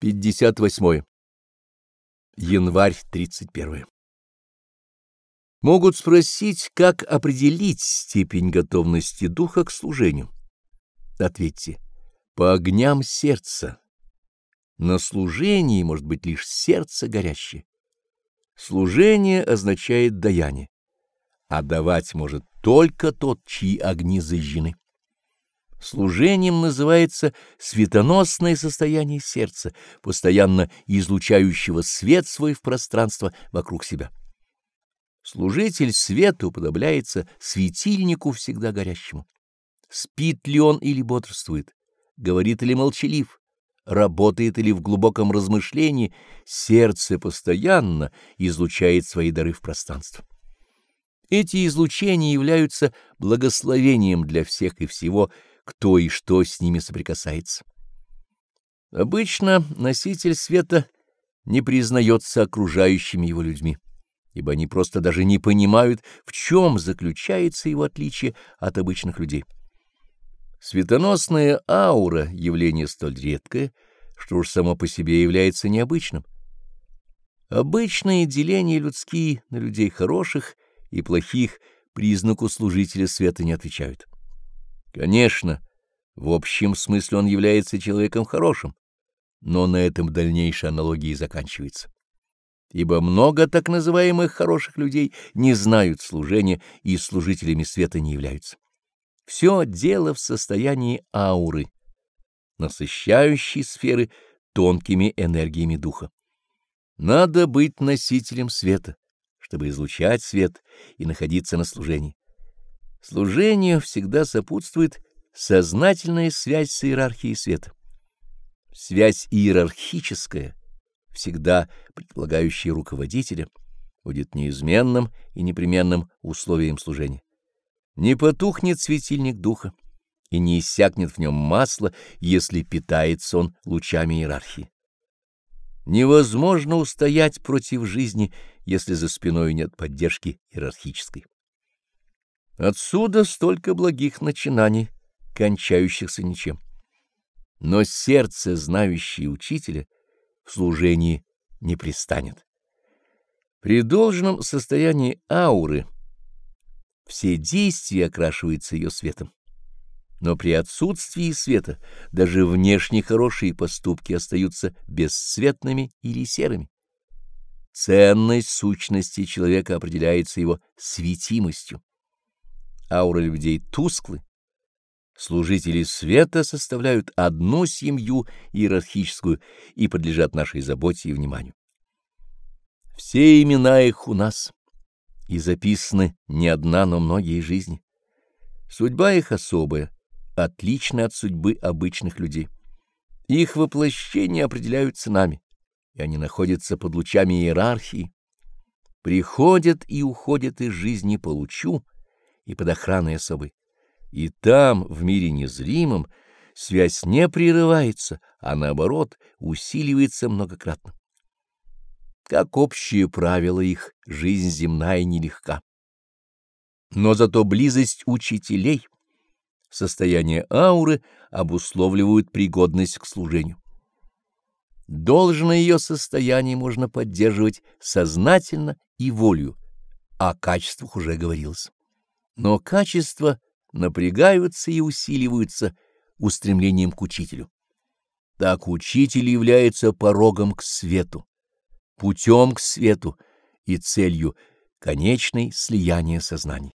58. Январь 31. Могут спросить, как определить степень готовности духа к служению. Ответьте, по огням сердца. На служении может быть лишь сердце горящее. Служение означает даяние, а давать может только тот, чьи огни зажжены. Служением называется светоносное состояние сердца, постоянно излучающего свет свой в пространство вокруг себя. Служитель свету подобляется светильнику всегда горящему. Спит ли он или бодрствует, говорит или молчалив, работает или в глубоком размышлении, сердце постоянно излучает свои дары в пространство. Эти излучения являются благословением для всех и всего, кто и что с ними соприкасается. Обычно носитель света не признается окружающими его людьми, ибо они просто даже не понимают, в чем заключается его отличие от обычных людей. Светоносная аура — явление столь редкое, что уж само по себе является необычным. Обычные деления людские на людей хороших и плохих признаку служителя света не отвечают. Конечно, в общем смысле он является человеком хорошим, но на этом дальнейшая аналогия заканчивается. Ибо много так называемых хороших людей не знают служения и служителями света не являются. Все дело в состоянии ауры, насыщающей сферы тонкими энергиями духа. Надо быть носителем света, чтобы излучать свет и находиться на служении. Служению всегда сопутствует сознательная связь с иерархией света. Связь иерархическая, всегда предполагающая руководителя, будет неизменным и непременным условием служения. Не потухнет светильник духа и не иссякнет в нем масло, если питается он лучами иерархии. Невозможно устоять против жизни, если за спиной нет поддержки иерархической. Отсюда столько благих начинаний, кончающихся ничем. Но сердце, знающее учителя, в служении не пристанет. При должном состоянии ауры все действия окрашиваются ее светом. Но при отсутствии света даже внешне хорошие поступки остаются бесцветными или серыми. Ценность сущности человека определяется его светимостью ауры людей тусклы. Служители света составляют одну семью иерархическую и подлежат нашей заботе и вниманию. Все имена их у нас, и записаны не одна, но многие жизни. Судьба их особая, отлична от судьбы обычных людей. Их воплощение определяются нами, и они находятся под лучами иерархии, приходят и уходят из жизни по лучу, и под охраной особой. И там, в мире незримом, связь не прерывается, а наоборот усиливается многократно. Как общее правило их, жизнь земная нелегка. Но зато близость учителей, состояние ауры обусловливают пригодность к служению. Должное ее состояние можно поддерживать сознательно и волю, о качествах уже говорилось но качества напрягаются и усиливаются устремлением к учителю. Так учитель является порогом к свету, путем к свету и целью конечной слияния сознаний.